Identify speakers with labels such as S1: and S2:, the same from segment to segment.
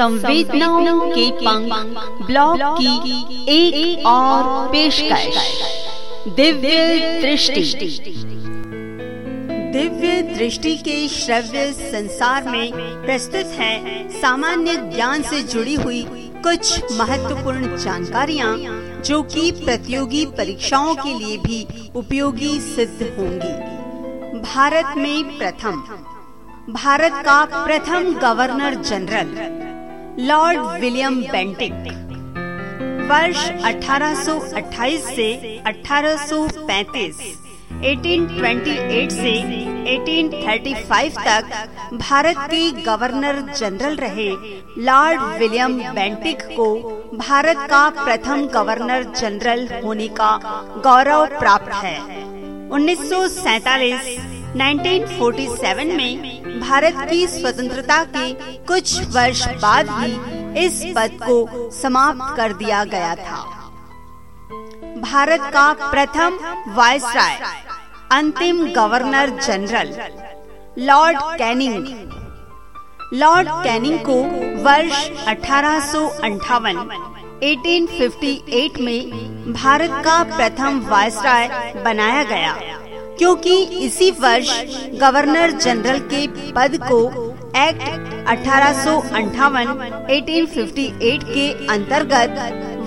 S1: संवेदनाओं के पंख ब्लॉग की एक, एक और पेशकश। दिव्य दृष्टि। दिव्य दृष्टि के श्रव्य संसार में प्रस्तुत है सामान्य ज्ञान से जुड़ी हुई कुछ महत्वपूर्ण जानकारियाँ जो कि प्रतियोगी परीक्षाओं के लिए भी उपयोगी सिद्ध होंगी। भारत में प्रथम। भारत का प्रथम governor general. Lord William Bentinck वर्ष 1828 से 1835 1828 से 1835 तक भारत के गवर्नर जनरल रहे लॉर्ड विलियम बेंटिक को भारत का प्रथम गवर्नर जनरल होने का गौरव प्राप्त है। उन्नीस 1947 में भारत की स्वतंत्रता के कुछ वर्ष बाद ही इस पद को समाप्त कर दिया गया था। भारत का प्रथम वायसराय, अंतिम governor general, Lord Canning. Lord Canning को वर्ष अठारह 1858 में भारत का प्रथम वायसराय बनाया गया। क्योंकि इसी वर्ष गवर्नर जनरल के पद को एक्ट अठारह 1858 के अंतर्गत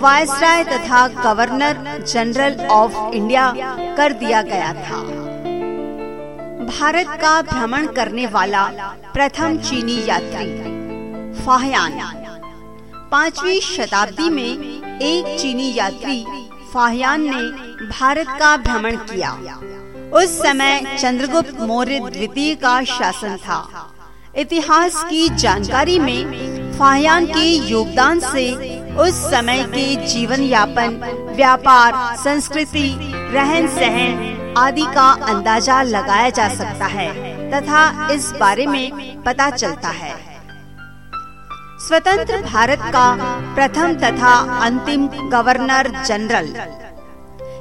S1: वायसराय तथा गवर्नर जनरल ऑफ़ इंडिया कर दिया गया था। भारत का भ्रमण करने वाला प्रथम चीनी यात्री, फाहयान। पांचवी शताब्दी में एक चीनी यात्री, फाहयान ने भारत का भ्रमण किया। उस समय चंद्रगुप्त मौर्य द्वितीय का शासन था। इतिहास की जानकारी में फाहयान के योगदान से उस समय के जीवन यापन व्यापार, संस्कृति रहन सहन आदि का अंदाज़ा लगाया जा सकता है तथा इस बारे में पता चलता है। स्वतंत्र भारत का प्रथम तथा अंतिम governor general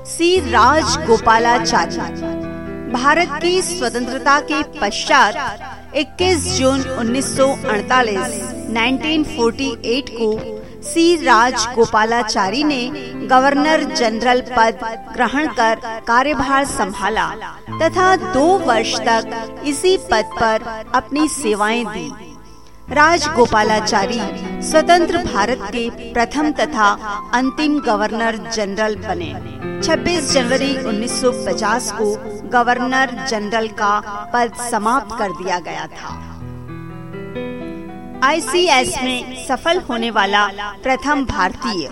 S1: C Rajagopalachari Bharat की स्वतंत्रता के पश्चात 21 जून 1948 1948 को सी राज गोपालाचारी ने गवर्नर जनरल पद ग्रहण कर कार्यभार संभाला तथा दो वर्ष तक इसी पद पर अपनी सेवाएँ दी। राजगोपालाचारी स्वतंत्र भारत के प्रथम तथा अंतिम गवर्नर जनरल बने। 26 जनवरी 1950 को गवर्नर जनरल का पद समाप्त कर दिया गया था। आईसीएस में सफल होने वाला प्रथम भारतीय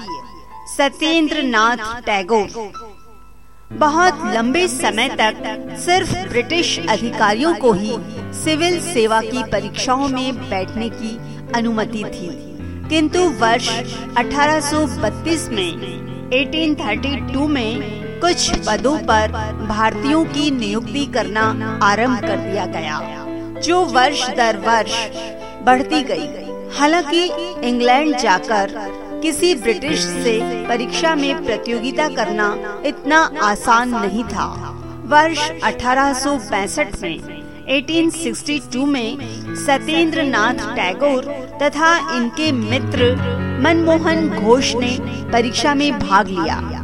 S1: सत्येंद्र नाथ टैगोर। बहुत लंबे समय तक सिर्फ़ ब्रिटिश अधिकारियों को ही सिविल सेवा की परीक्षाओं में बैठने की अनुमति थी। किंतु वर्ष 1832 में 1832 में कुछ पदों पर भारतीयों की नियुक्ति करना आरंभ कर दिया गया, जो वर्ष दर वर्ष बढ़ती गई। हालाँकि इंग्लैंड जाकर किसी ब्रिटिश से परीक्षा में प्रतियोगिता करना इतना आसान नहीं था। वर्ष अठारह में 1862 में सत्येंद्र नाथ टैगोर तथा इनके मित्र मनमोहन घोष ने परीक्षा में भाग लिया।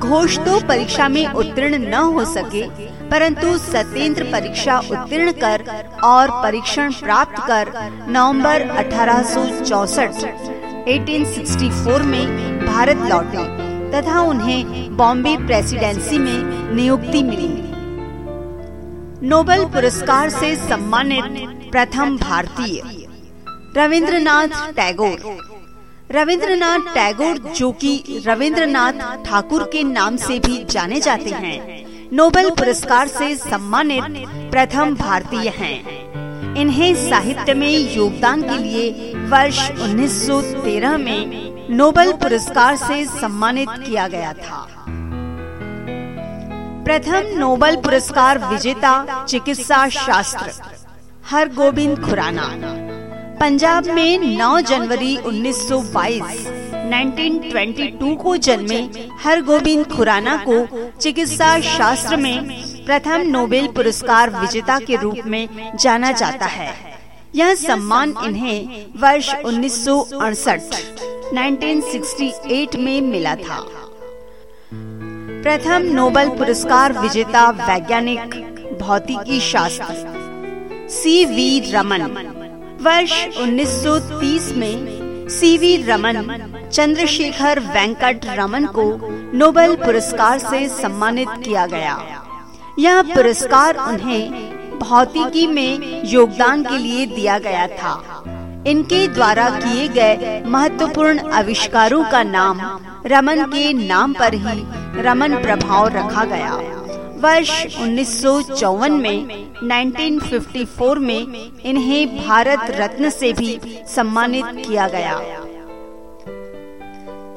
S1: घोष तो परीक्षा में उत्तीर्ण न हो सके, परंतु सत्येंद्र परीक्षा उत्तीर्ण कर और परीक्षण प्राप्त कर नवंबर 1864 1864 में भारत लौटे तथा उन्हें बॉम्बे प्रेसिडेंसी में नियुक्ति मिली। नोबेल पुरस्कार से सम्मानित प्रथम भारतीय रविंद्रनाथ टैगोर। रविंद्रनाथ टैगोर जो कि रविंद्रनाथ ठाकुर के नाम से भी जाने जाते हैं। नोबेल पुरस्कार से सम्मानित प्रथम भारतीय हैं। इन्हें साहित्य में योगदान के लिए वर्ष 1913 में नोबेल पुरस्कार से सम्मानित किया गया था। प्रथम नोबेल पुरस्कार विजेता चिकित्सा शास्त्र हर गोविंद खुराना। पंजाब में 9 जनवरी 1922 1922 को जन्मे हर गोविंद खुराना को चिकित्सा शास्त्र में प्रथम नोबेल पुरस्कार विजेता के रूप में जाना जाता है। यह सम्मान इन्हें वर्ष उन्नीस 1968 में मिला था। प्रथम नोबेल पुरस्कार विजेता वैज्ञानिक भौतिकी शास्त्र, सी वी रमन वर्ष 1930 में सी वी रमन, चंद्रशेखर वेंकट रमन को नोबेल पुरस्कार से सम्मानित किया गया। यह पुरस्कार उन्हें भौतिकी में योगदान के लिए दिया गया था। इनके द्वारा किए गए महत्वपूर्ण आविष्कारों का नाम रमन के नाम पर ही रमन प्रभाव रखा गया। वर्ष उन्नीस सौ चौवन में 1954 में इन्हें भारत रत्न से भी सम्मानित किया गया।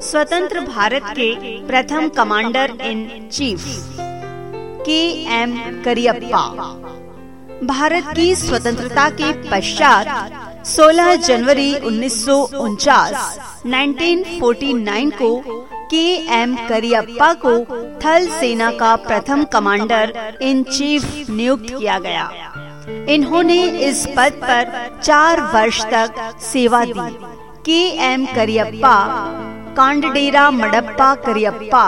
S1: स्वतंत्र भारत के प्रथम commander in chief, K M Cariappa. Bharat की स्वतंत्रता के पश्चात 16 जनवरी उन्नीस 1949 को के एम करियप्पा को थल सेना का प्रथम कमांडर इन चीफ नियुक्त किया गया। इन्होंने इस पद पर चार वर्ष तक सेवा दी। के एम करियप्पा, कांडडेरा मडप्पा करियप्पा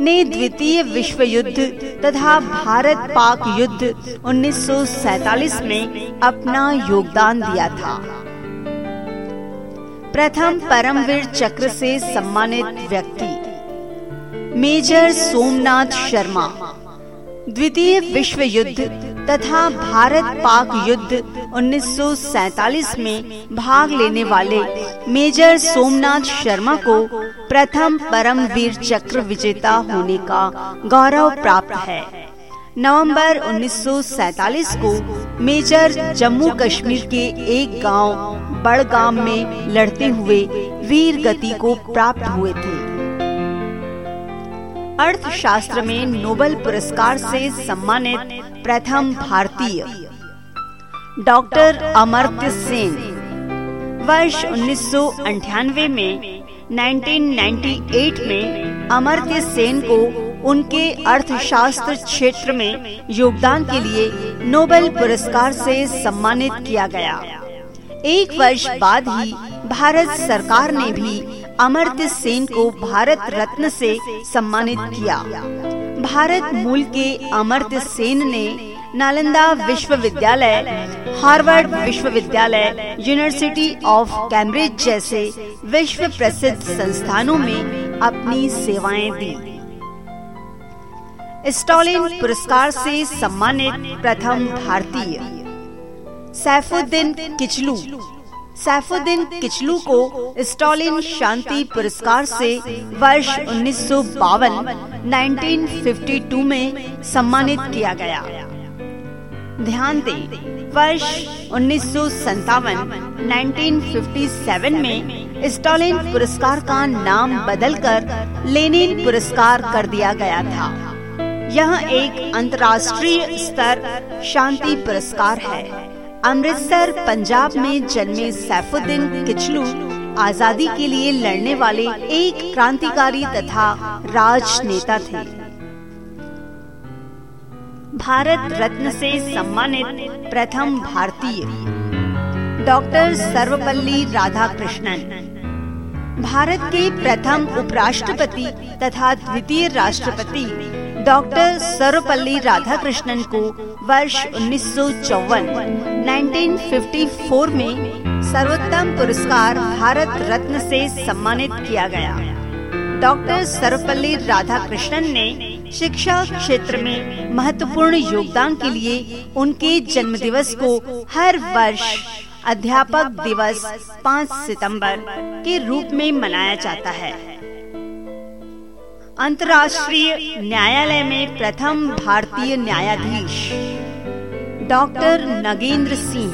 S1: ने द्वितीय विश्व युद्ध तथा भारत पाक युद्ध 1947 में अपना योगदान दिया था। प्रथम परमवीर चक्र से सम्मानित व्यक्ति, मेजर सोमनाथ शर्मा। द्वितीय विश्व युद्ध तथा भारत पाक युद्ध 1947 में भाग लेने वाले मेजर सोमनाथ शर्मा को प्रथम परमवीर चक्र विजेता होने का गौरव प्राप्त है। नवंबर 1947 को मेजर जम्मू कश्मीर के एक गाँव बड़गाम में लड़ते हुए वीर गति को प्राप्त हुए थे। अर्थशास्त्र में नोबेल पुरस्कार से सम्मानित प्रथम भारतीय डॉक्टर अमर्त्य सेन, वर्ष उन्नीस में 1998 में अमर्त्य सेन को उनके अर्थशास्त्र क्षेत्र में योगदान के लिए नोबेल पुरस्कार से सम्मानित किया गया। एक वर्ष बाद ही भारत सरकार ने भी अमर्त्य सेन को भारत रत्न से सम्मानित किया। भारत मूल के अमर्त्य सेन ने नालंदा विश्वविद्यालय, हार्वर्ड विश्वविद्यालय, यूनिवर्सिटी ऑफ़ कैम्ब्रिज जैसे विश्व प्रसिद्ध संस्थानों में अपनी सेवाएँ दी। स्टॉलिन पुरस्कार से सम्मानित प्रथम भारतीय सैफुद्दीन किचलू। सैफुद्दीन किचलू को स्टॉलिन शांति पुरस्कार से वर्ष उन्नीस 1952 में सम्मानित किया गया। ध्यान दें, वर्ष उन्नीस 1957 में स्टॉलिन पुरस्कार का नाम बदलकर लेनिन पुरस्कार कर दिया गया था। यह एक अंतर्राष्ट्रीय स्तर शांति पुरस्कार है। अमृतसर, पंजाब में जन्मे सैफुद्दीन किचलू, आज़ादी के लिए लड़ने वाले एक क्रांतिकारी तथा राजनेता थे। भारत रत्न से सम्मानित प्रथम भारतीय डॉक्टर सर्वपल्ली राधाकृष्णन। भारत के प्रथम उपराष्ट्रपति तथा द्वितीय राष्ट्रपति डॉक्टर सर्वपल्ली राधाकृष्णन को वर्ष उन्नीस 1954 में सर्वोत्तम पुरस्कार भारत रत्न से सम्मानित किया गया। डॉक्टर सर्वपल्ली राधाकृष्णन ने शिक्षा क्षेत्र में महत्वपूर्ण योगदान के लिए उनके जन्म दिवस को हर वर्ष अध्यापक दिवस 5 सितंबर के रूप में मनाया जाता है। अंतर्राष्ट्रीय न्यायालय में प्रथम भारतीय न्यायाधीश, डॉक्टर नगेंद्र सिंह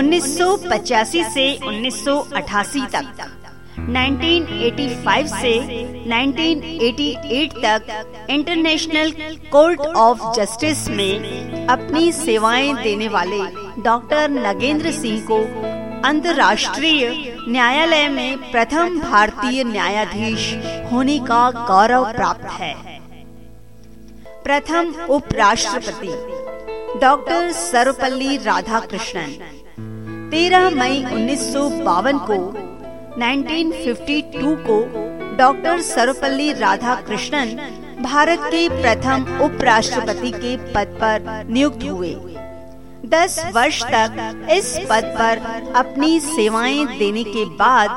S1: 1985 से 1988 तक 1985 से 1988 तक इंटरनेशनल कोर्ट ऑफ़ जस्टिस में अपनी सेवाएँ देने वाले डॉक्टर नगेंद्र सिंह को अंतर्राष्ट्रीय न्यायालय में प्रथम भारतीय न्यायाधीश होने का गौरव प्राप्त है। प्रथम उपराष्ट्रपति डॉक्टर सर्वपल्ली राधाकृष्णन 13 मई उन्नीस सौ बावन को 1952 को डॉक्टर सर्वपल्ली राधाकृष्णन भारत के प्रथम उपराष्ट्रपति के पद पर नियुक्त हुए। दस वर्ष तक इस पद पर अपनी सेवाएँ देने के बाद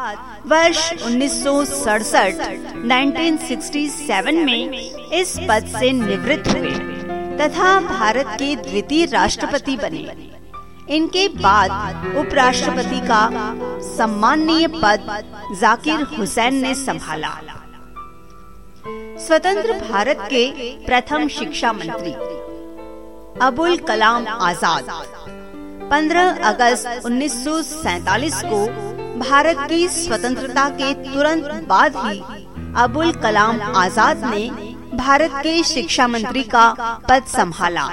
S1: वर्ष उन्नीस 1967 में इस पद से निवृत्त हुए तथा भारत के द्वितीय राष्ट्रपति बने। इनके बाद उपराष्ट्रपति का सम्माननीय पद जाकिर हुसैन ने संभाला। स्वतंत्र भारत के प्रथम शिक्षा मंत्री। अबुल कलाम आज़ाद। 15 अगस्त 1947 को भारत की स्वतंत्रता के तुरंत बाद ही अबुल कलाम आज़ाद ने भारत के शिक्षा मंत्री का पद संभाला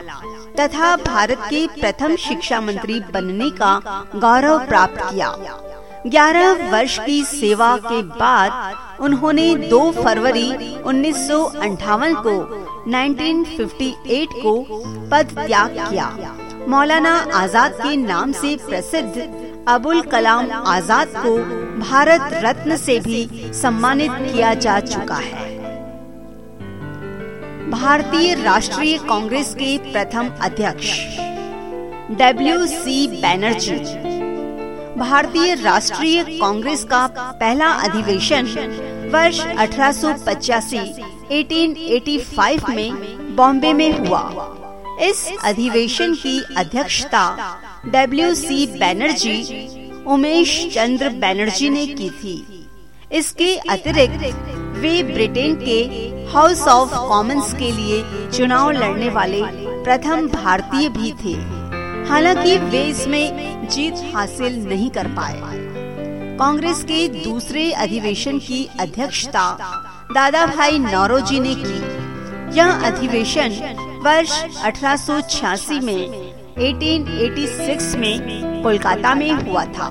S1: तथा भारत के प्रथम शिक्षा मंत्री बनने का गौरव प्राप्त किया। 11 वर्ष की सेवा के बाद उन्होंने 2 फरवरी उन्नीस सौ अठावन को 1958 को पद त्याग किया। मौलाना आज़ाद के नाम से प्रसिद्ध अबुल कलाम आज़ाद को भारत रत्न से भी सम्मानित किया जा चुका है। भारतीय राष्ट्रीय कांग्रेस के प्रथम अध्यक्ष डब्ल्यू सी बैनर्जी भारतीय राष्ट्रीय कांग्रेस का पहला अधिवेशन वर्ष अठारह 1885 में बॉम्बे में हुआ। इस अधिवेशन की अध्यक्षता डब्ल्यू सी बैनर्जी, उमेश चंद्र बैनर्जी ने की थी। इसके अतिरिक्त, वे ब्रिटेन के हाउस ऑफ़ कॉमन्स के लिए चुनाव लड़ने वाले प्रथम भारतीय भी थे। हालाँकि वे इसमें जीत हासिल नहीं कर पाए। कांग्रेस के दूसरे अधिवेशन की अध्यक्षता दादा भाई नौरोजी ने की। यह अधिवेशन वर्ष 1886 में 1886 में कोलकाता में हुआ था।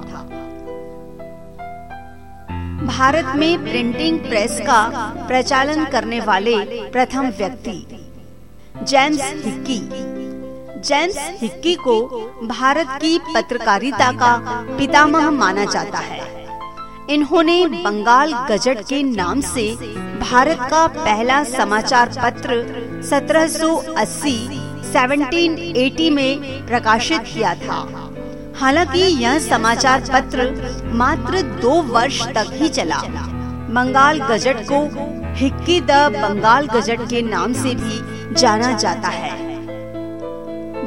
S1: भारत में प्रिंटिंग प्रेस का प्रचालन करने वाले प्रथम व्यक्ति, जेम्स हिक्की। जेम्स हिक्की को भारत की पत्रकारिता का पितामह माना जाता है। इन्होंने बंगाल गजट के नाम से भारत का पहला समाचार पत्र 1780 1780 में प्रकाशित किया था। हालाँकि यह समाचार पत्र मात्र दो वर्ष तक ही चला। बंगाल गजट को हिक्की द बंगाल गजट के नाम से भी जाना जाता है।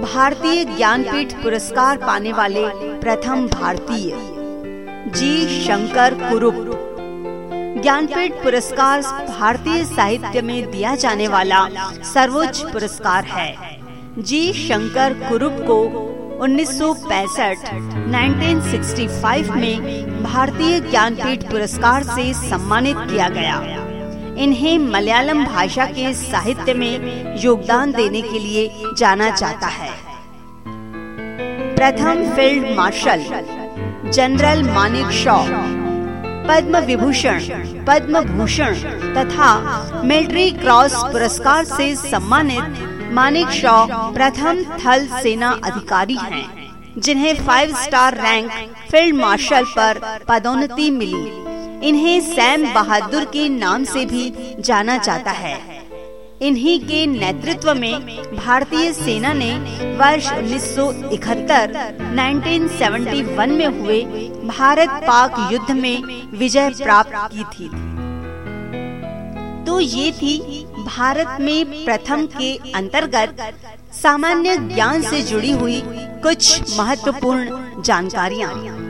S1: भारतीय ज्ञानपीठ पुरस्कार पाने वाले प्रथम भारतीय। जी शंकर कुरुप। ज्ञानपीठ पुरस्कार भारतीय साहित्य में दिया जाने वाला सर्वोच्च पुरस्कार है। जी शंकर कुरुप को 1965 1965 में भारतीय ज्ञानपीठ पुरस्कार से सम्मानित किया गया। इन्हें मलयालम भाषा के साहित्य में योगदान देने के लिए जाना जाता है। प्रथम field marshal general Manekshaw Padma Vibhushan Padma Bhushan तथा मिलिट्री क्रॉस पुरस्कार से सम्मानित मानिक शॉ प्रथम थल सेना अधिकारी हैं, जिन्हें five star rank field marshal पर पदोन्नति मिली। इन्हें सैम बहादुर के नाम से भी जाना जाता है। इन्हीं के नेतृत्व में भारतीय सेना ने वर्ष 1971 1971 में हुए भारत पाक युद्ध में विजय प्राप्त की थी। तो ये थी भारत में प्रथम के अंतर्गत सामान्य ज्ञान से जुड़ी हुई कुछ महत्वपूर्ण जानकारियाँ।